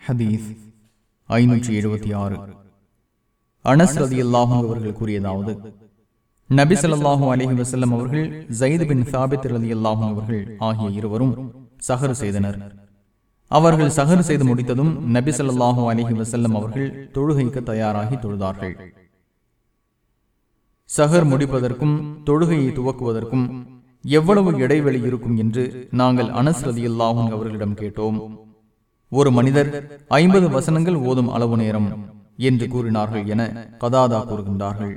ஹதீஸ் ஐநூற்றி எழுபத்தி ஆறு. அனஸ் ரதி அல்லாஹும் அவர்கள் கூறியதாவது நபி சொல்லாஹு அலஹி வசல்லம் அவர்கள் ஜயித் பின் சாபித் ரதி அல்லாஹும் அவர்கள் ஆகிய இருவரும் சஹர் செய்தனர். அவர்கள் சஹர் செய்து முடித்ததும் நபி சொல்லாஹு அலஹி வசல்லம் அவர்கள் தொழுகைக்கு தயாராகி தொழுதார்கள். சஹர் முடிப்பதற்கும் தொழுகையை துவக்குவதற்கும் எவ்வளவு இடைவெளி இருக்கும் என்று நாங்கள் அனஸ் ரதி அல்லாஹும் அவர்களிடம் கேட்டோம். ஒரு மனிதர் ஐம்பது வசனங்கள் ஓதும் அளவு நேரம் என்று கூறினார்கள் என கதாதா கூறுகின்றார்கள்.